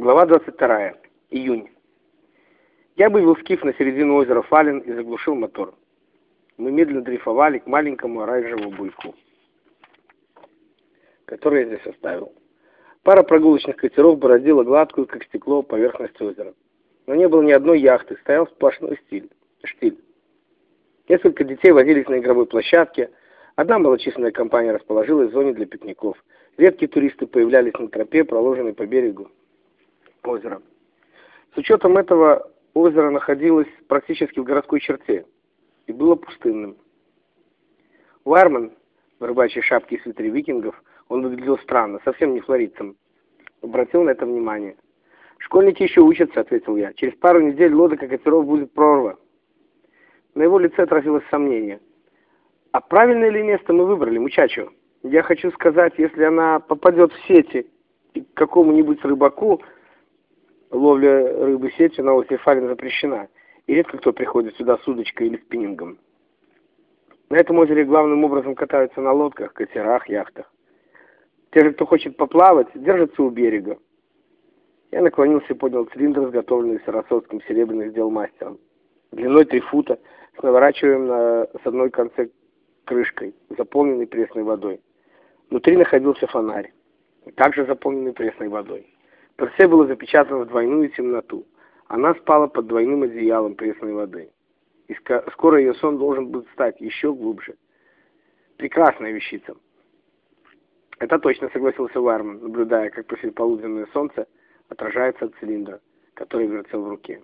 Глава 22. Июнь. Я вывел скиф на середину озера Фален и заглушил мотор. Мы медленно дрейфовали к маленькому оранжевому буйку, который я здесь оставил. Пара прогулочных катеров бороздила гладкую, как стекло, поверхность озера. Но не было ни одной яхты, стоял сплошной стиль, штиль. Несколько детей возились на игровой площадке, одна малочисленная компания расположилась в зоне для пикников. Редкие туристы появлялись на тропе, проложенной по берегу озера. С учетом этого озеро находилось практически в городской черте и было пустынным. Уайерман в рыбачьей шапке и свитере викингов, он выглядел странно, совсем не флоридцем. Обратил на это внимание. «Школьники еще учатся», — ответил я. «Через пару недель лодок и катеров будет прорва». На его лице отразилось сомнение. «А правильное ли место мы выбрали, мучачо? Я хочу сказать, если она попадет в сети к какому-нибудь рыбаку, Ловля рыбы сетью на озере Фалин запрещена, и редко кто приходит сюда с удочкой или спиннингом. На этом озере главным образом катаются на лодках, катерах, яхтах. Те же, кто хочет поплавать, держатся у берега. Я наклонился и поднял цилиндр, изготовленный сарасотским серебряным дел мастером. Длиной три фута, с наворачиваем на, с одной конце крышкой, заполненной пресной водой. Внутри находился фонарь, также заполненный пресной водой. Персе было запечатано в двойную темноту. Она спала под двойным одеялом пресной воды. И скоро ее сон должен будет стать еще глубже. Прекрасная вещица. Это точно согласился Варман, наблюдая, как послеполуденное солнце отражается от цилиндра, который вертел в руке.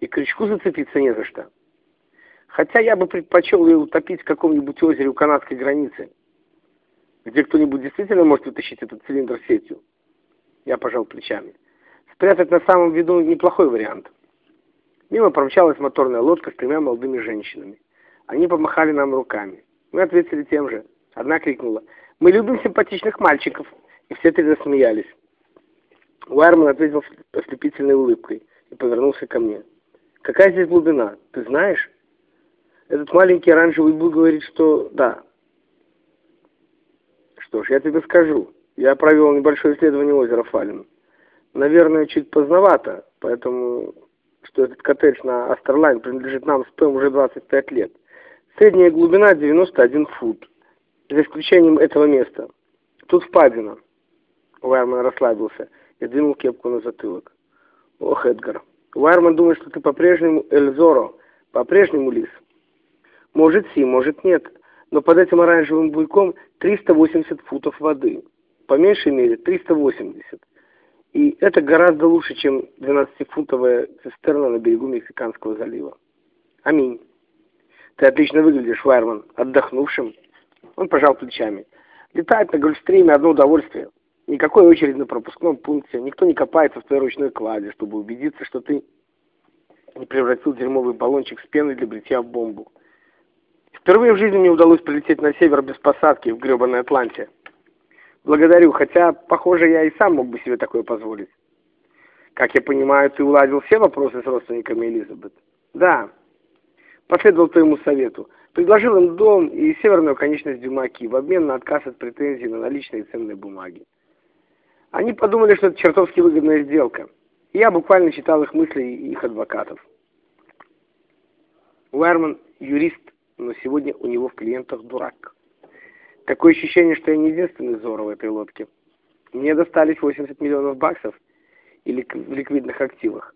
И крючку зацепиться не за что. Хотя я бы предпочел ее утопить в каком-нибудь озере у канадской границы, где кто-нибудь действительно может вытащить этот цилиндр сетью. Я пожал плечами. Спрятать на самом виду неплохой вариант. Мимо промчалась моторная лодка с тремя молодыми женщинами. Они помахали нам руками. Мы ответили тем же. Одна крикнула «Мы любим симпатичных мальчиков!» И все три засмеялись. Уайерман ответил ослепительной улыбкой и повернулся ко мне. «Какая здесь глубина? Ты знаешь?» Этот маленький оранжевый буй говорит, что да. Что ж, я тебе скажу. Я провел небольшое исследование озера Фалин. Наверное, чуть поздновато, поэтому что этот коттедж на Астерлайн принадлежит нам с Пэм уже 25 лет. Средняя глубина 91 фут, за исключением этого места. Тут впадина. Уайерман расслабился и двинул кепку на затылок. Ох, Эдгар, Уайерман думает, что ты по-прежнему Эльзоро, по-прежнему лис. Может, си, может, нет, но под этим оранжевым буйком 380 футов воды по меньшей мере 380. И это гораздо лучше, чем 12-фунтовая цистерна на берегу Мексиканского залива. Аминь. Ты отлично выглядишь, Вайерман, отдохнувшим. Он пожал плечами. Летать на Гольфстриме одно удовольствие. Никакой очереди на пропускном пункте. Никто не копается в твоей ручной кладе, чтобы убедиться, что ты не превратил дерьмовый баллончик с пеной для бритья в бомбу. Впервые в жизни мне удалось прилететь на север без посадки в гребаной Атланте. Благодарю, хотя, похоже, я и сам мог бы себе такое позволить. Как я понимаю, ты уладил все вопросы с родственниками Элизабет? Да. Последовал твоему совету. Предложил им дом и северную конечность Дюмаки в обмен на отказ от претензий на наличные ценные бумаги. Они подумали, что это чертовски выгодная сделка. И я буквально читал их мысли и их адвокатов. Уэрман юрист, но сегодня у него в клиентах дурак. Такое ощущение, что я не единственный Зоро в этой лодке. Мне достались 80 миллионов баксов или в ликвидных активах.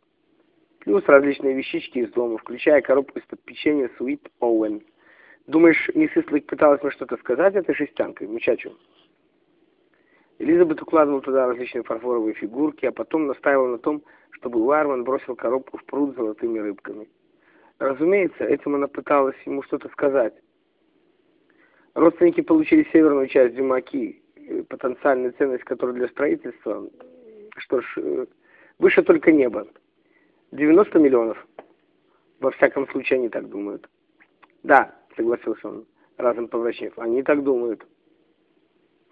Плюс различные вещички из дома, включая коробку из-под печенья Sweet Owen. Думаешь, мисс Ислик пыталась мне что-то сказать этой жестянкой, мучачу? Элизабет укладывала туда различные фарфоровые фигурки, а потом настаивала на том, чтобы Уайерман бросил коробку в пруд с золотыми рыбками. Разумеется, этим она пыталась ему что-то сказать, Родственники получили северную часть Дюмаки, э, потенциальная ценность которой для строительства, что ж, э, выше только небо. 90 миллионов. Во всяком случае, они так думают. Да, согласился он, разом повращив. Они так думают.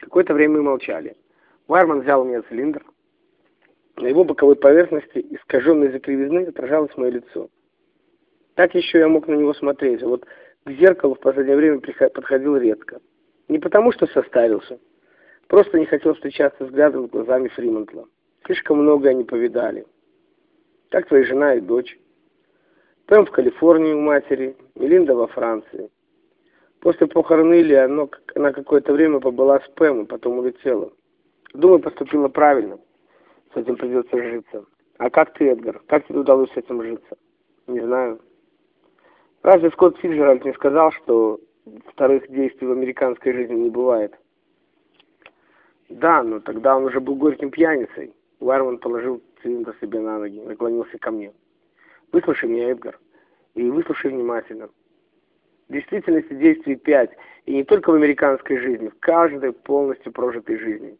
Какое-то время мы молчали. Варман взял у меня цилиндр. На его боковой поверхности, искаженной за кривизны, отражалось мое лицо. Так еще я мог на него смотреть. Вот к зеркалу в последнее время подходил редко. Не потому, что состарился. Просто не хотел встречаться взглядом с глазами Фримантла. Слишком много они повидали. Как твоя жена и дочь. Пэм в Калифорнии у матери, Мелинда во Франции. После похорон Илзе она какое-то время побыла с Пэм и потом улетела. Думаю, поступила правильно. С этим придется сжиться. А как ты, Эдгар? Как тебе удалось с этим житься? Не знаю. Разве Скотт Фиджеральд не сказал, что вторых действий в американской жизни не бывает? Да, но тогда он уже был горьким пьяницей. Уайерман положил цилиндр себе на ноги, наклонился ко мне. Выслушай меня, Эдгар, и выслушай внимательно. В действительности действий пять, и не только в американской жизни, в каждой полностью прожитой жизни.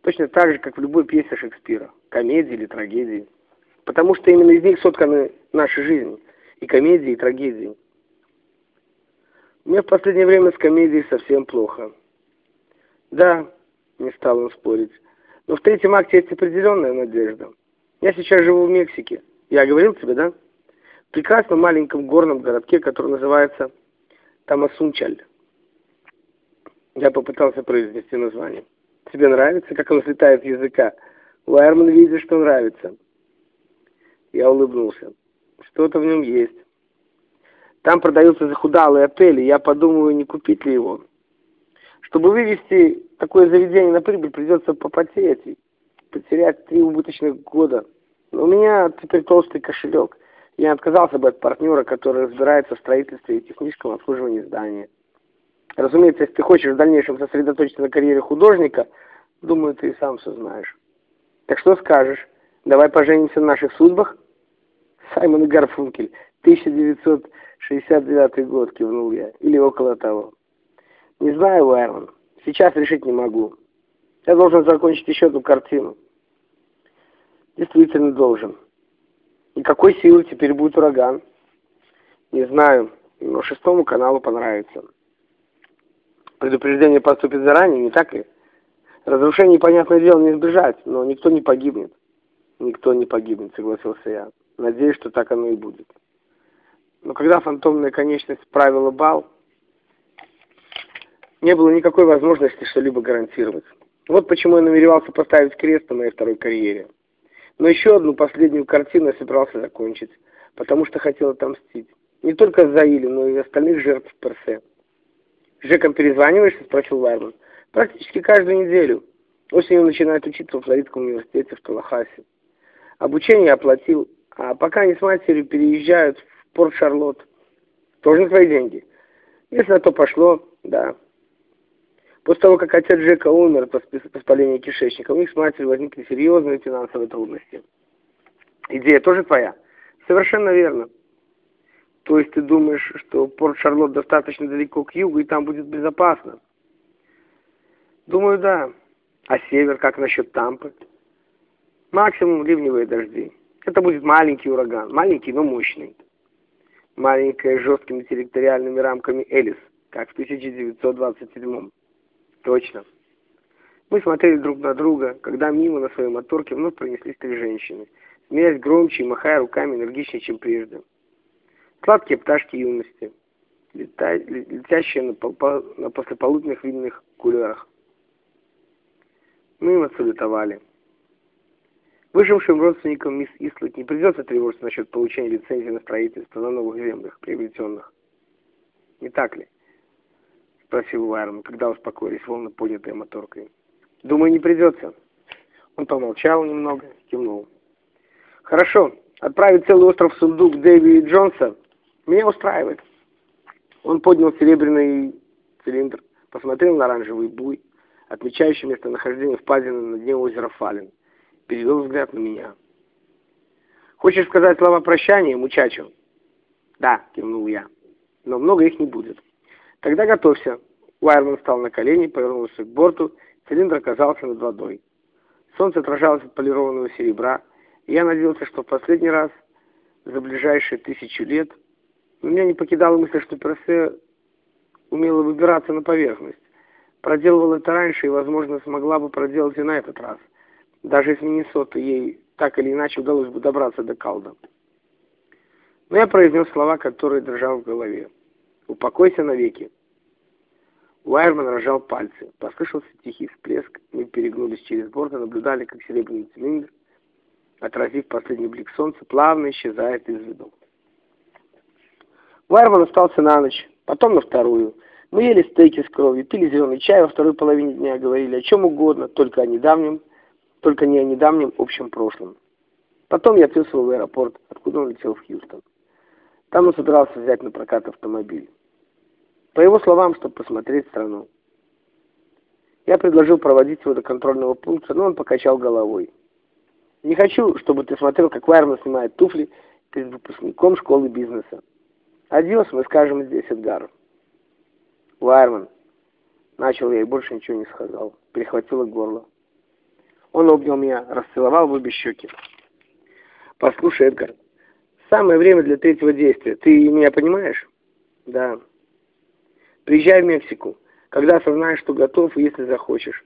Точно так же, как в любой пьесе Шекспира, комедии или трагедии. Потому что именно из них сотканы наши жизни, и комедии, и трагедии. Мне в последнее время с комедией совсем плохо. Да, не стал он спорить, но в третьем акте есть определенная надежда. Я сейчас живу в Мексике. Я говорил тебе, да? В прекрасном маленьком горном городке, который называется Тамасунчаль. Я попытался произнести название. Тебе нравится, как он слетает с языка? Уайерман видит, что нравится. Я улыбнулся. Что-то в нем есть. Там продаются захудалые отели, я подумываю, не купить ли его. Чтобы вывести такое заведение на прибыль, придется попотеть потерять три убыточных года. У меня теперь толстый кошелек. Я отказался бы от партнера, который разбирается в строительстве и техническом обслуживании здания. Разумеется, если ты хочешь в дальнейшем сосредоточиться на карьере художника, думаю, ты и сам все знаешь. Так что скажешь? Давай поженимся на наших судьбах? Саймон Гарфункель, 1969 год, кивнул я. Или около того. Не знаю, Уайрон. Сейчас решить не могу. Я должен закончить еще одну картину. Действительно должен. И какой силы теперь будет ураган? Не знаю, но шестому каналу понравится. Предупреждение поступит заранее, не так ли? Разрушение, понятное дело, не избежать, но никто не погибнет. Никто не погибнет, согласился я. Надеюсь, что так оно и будет. Но когда фантомная конечность правила бал, не было никакой возможности что-либо гарантировать. Вот почему я намеревался поставить крест на моей второй карьере. Но еще одну последнюю картину я собирался закончить, потому что хотел отомстить. Не только за Или, но и остальных жертв Персе. «Жеком перезваниваешься?» – спросил Вайрман. «Практически каждую неделю. Осенью начинает учиться в Флоридском университете в Талахасе. Обучение оплатил, а пока они с матерью переезжают в Порт-Шарлотт. Тоже на твои деньги? Если на то пошло, да». После того, как отец Джека умер от воспаления кишечника, у них с матерью возникли серьезные финансовые трудности. Идея тоже твоя? Совершенно верно. То есть ты думаешь, что Порт-Шарлотт достаточно далеко к югу, и там будет безопасно? Думаю, да. А север, как насчет Тампы? Максимум ливневые дожди. Это будет маленький ураган. Маленький, но мощный. Маленькая с жесткими территориальными рамками Элис, как в 1927 Точно. Мы смотрели друг на друга, когда мимо на своей моторке вновь пронеслись три женщины, смеясь громче и махая руками энергичнее, чем прежде. Сладкие пташки юности, лета... летящие на, пол... на послеполуденных винных кулерах. Мы им отсалютовали. Выжившим родственникам мисс Ислет не придется тревожиться насчет получения лицензии на строительство на новых землях, приобретенных. Не так ли? спросил Уайрон, когда успокоились волны, поднятые моторкой. «Думаю, не придется». Он помолчал немного, кивнул. «Хорошо, отправить целый остров в сундук Дэви и Джонса меня устраивает». Он поднял серебряный цилиндр, посмотрел на оранжевый буй, отмечающий местонахождение впадины на дне озера Фален, перевел взгляд на меня. «Хочешь сказать слова прощания, мучачо?» «Да», — кивнул я, — «но много их не будет». Тогда готовься. Уайерман встал на колени, повернулся к борту, цилиндр оказался над водой. Солнце отражалось от полированного серебра, и я надеялся, что в последний раз за ближайшие тысячу лет меня не покидала мысль, что Персе умела выбираться на поверхность. Проделывала это раньше и, возможно, смогла бы проделать и на этот раз. Даже из Миннесоты ей так или иначе удалось бы добраться до Калда. Но я произнес слова, которые держал в голове. Упокойся навеки. Уайерман рожал пальцы. Послышался тихий всплеск. Мы перегнулись через борт и наблюдали, как серебряный цилиндр, отразив последний блик солнца, плавно исчезает из виду. Уайерман остался на ночь, потом на вторую. Мы ели стейки с кровью, пили зеленый чай во второй половине дня, говорили о чем угодно, только о недавнем, только не о недавнем общем прошлом. Потом я его в аэропорт, откуда он летел в Хьюстон. Там он собирался взять на прокат автомобиль. По его словам, чтобы посмотреть страну. Я предложил проводить его до контрольного пункта, но он покачал головой. Не хочу, чтобы ты смотрел, как Вайерман снимает туфли перед выпускником школы бизнеса. Адьос, мы скажем здесь Эдгару. Вайерман. Начал я и больше ничего не сказал. Перехватило горло. Он обнял меня, расцеловал в обе щеки. Послушай, Эдгар, самое время для третьего действия. Ты меня понимаешь? Да. Приезжай в Мексику, когда осознаешь, что готов, если захочешь.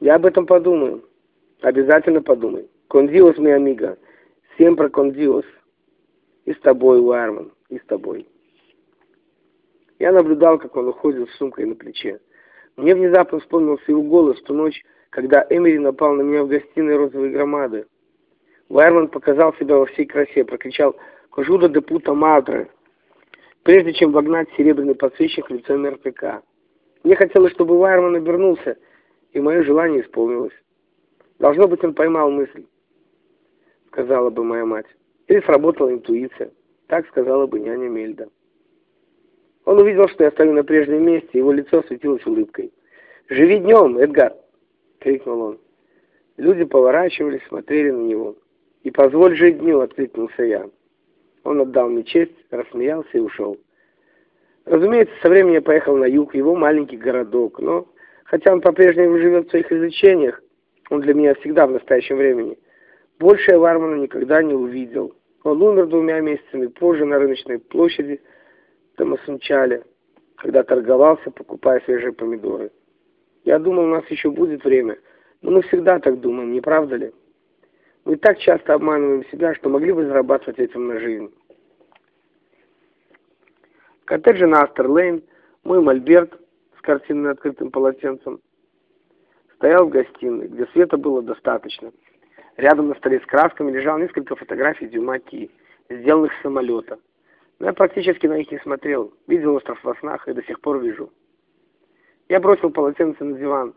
Я об этом подумаю. Обязательно подумай. Кондиос, мой амиго. Семпра кондиос. И с тобой, Уайерман, и с тобой. Я наблюдал, как он уходит с сумкой на плече. Мне внезапно вспомнился его голос в ту ночь, когда Эмери напал на меня в гостиной розовой громады. Вайерман показал себя во всей красе, прокричал «Кожуда де пута мадре», прежде чем вогнать серебряный подсвечник в лицо мертвяка. Мне хотелось, чтобы Вайерман обернулся, и мое желание исполнилось. Должно быть, он поймал мысль, сказала бы моя мать. Или сработала интуиция, так сказала бы няня Мельда. Он увидел, что я стою на прежнем месте, его лицо светилось улыбкой. «Живи днем, Эдгар!» — крикнул он. Люди поворачивались, смотрели на него. «И позволь жить дню!» — откликнулся я. Он отдал мне честь, рассмеялся и ушел. Разумеется, со временем я поехал на юг, его маленький городок, но, хотя он по-прежнему живет в своих изучениях, он для меня всегда в настоящем времени. Больше я Вармана никогда не увидел. Он умер двумя месяцами позже на рыночной площади Тамасунчале, когда торговался, покупая свежие помидоры. Я думал, у нас еще будет время, но мы всегда так думаем, не правда ли? Мы так часто обманываем себя, что могли бы зарабатывать этим на жизнь. В на Астер-Лейн мой мольберт с картиной открытым полотенцем стоял в гостиной, где света было достаточно. Рядом на столе с красками лежал несколько фотографий Дюмаки, сделанных с самолета. Но я практически на них не смотрел, видел остров во снах и до сих пор вижу. Я бросил полотенце на диван.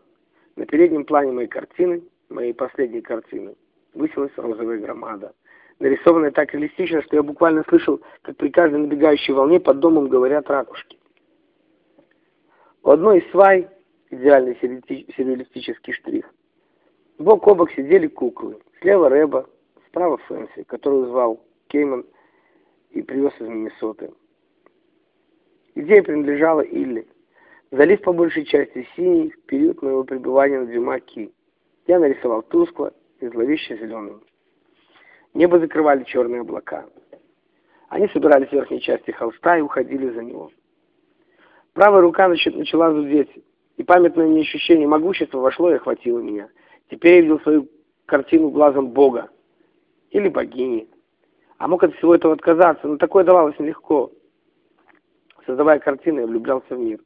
На переднем плане моей картины, моей последней картины, высилась розовая громада, нарисованная так реалистично, что я буквально слышал, как при каждой набегающей волне под домом говорят ракушки. У одной из свай идеальный сюрреалистический штрих. Бок о бок сидели куклы. Слева Рэба, справа Фэнси, которую звал Кейман и привез из Миннесоты. Идея принадлежала Илли. Залив по большей части синий в период моего пребывания на Дюмаки. Я нарисовал тускло и зловеще зеленым. Небо закрывали черные облака. Они собирались в верхней части холста и уходили за него. Правая рука начала зудеть, и памятное мне ощущение могущества вошло и охватило меня. Теперь я видел свою картину глазом Бога или богини. А мог от всего этого отказаться, но такое давалось нелегко. Создавая картины, я влюблялся в мир.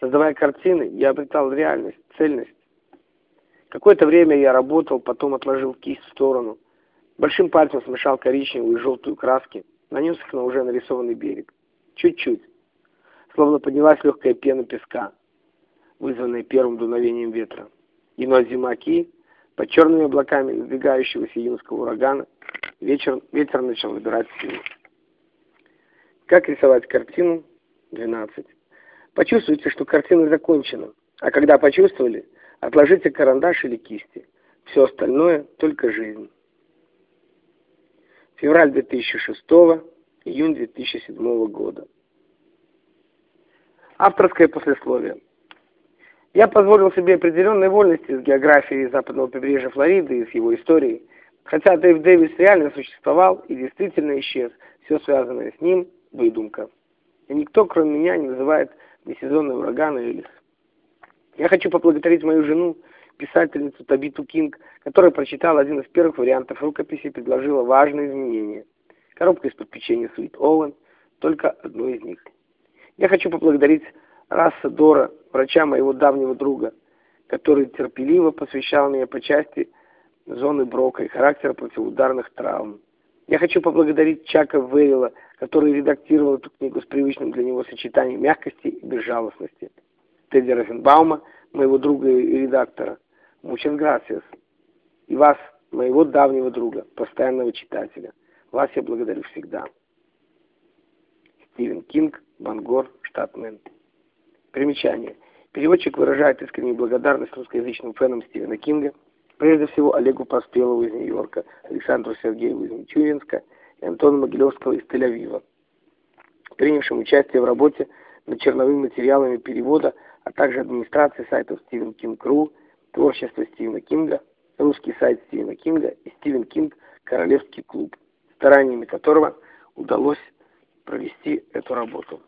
Создавая картины, я обретал реальность, цельность. Какое-то время я работал, потом отложил кисть в сторону. Большим пальцем смешал коричневую и желтую краски, нанес их на уже нарисованный берег. Чуть-чуть. Словно поднялась легкая пена песка, вызванная первым дуновением ветра. И на зимаки, под черными облаками надвигающегося июнского урагана, вечер, ветер начал набирать силу. Как рисовать картину? 12. Почувствуйте, что картина закончена. А когда почувствовали, Отложите карандаш или кисти. Все остальное — только жизнь. Февраль 2006, июнь 2007 года. Авторское послесловие. Я позволил себе определенные вольности с географией западного побережья Флориды и с его историей. Хотя Дэйв Дэвис реально существовал и действительно исчез, все связанное с ним – выдумка. И никто, кроме меня, не называет несезонные ураганы Элис. Я хочу поблагодарить мою жену, писательницу Табиту Кинг, которая прочитала один из первых вариантов рукописи и предложила важные изменения. Коробка из-под печенья Sweet Owen, только одно из них. Я хочу поблагодарить Расса Дора врача моего давнего друга, который терпеливо посвящал меня по части зоны Брока и характера противоударных травм. Я хочу поблагодарить Чака Вейла, который редактировал эту книгу с привычным для него сочетанием мягкости и безжалостности. Тедди Розенбаума, моего друга и редактора. Muchas gracias. И вас, моего давнего друга, постоянного читателя. Вас я благодарю всегда. Стивен Кинг, Бангор, штат Мэн. Примечание. Переводчик выражает искреннюю благодарность русскоязычным фенам Стивена Кинга, прежде всего Олегу Поспелову из Нью-Йорка, Александру Сергееву из Мичуринска и Антону Могилевскому из Тель-Авива, принявшим участие в работе над черновыми материалами перевода, а также администрации сайтов Стивен Кинг.ру, творчество Стивена Кинга, русский сайт Стивена Кинга и Стивен Кинг Королевский клуб, стараниями которого удалось провести эту работу.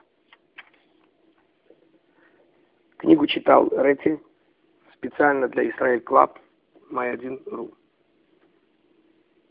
Книгу читал Ретти специально для Israel Club My1.ru.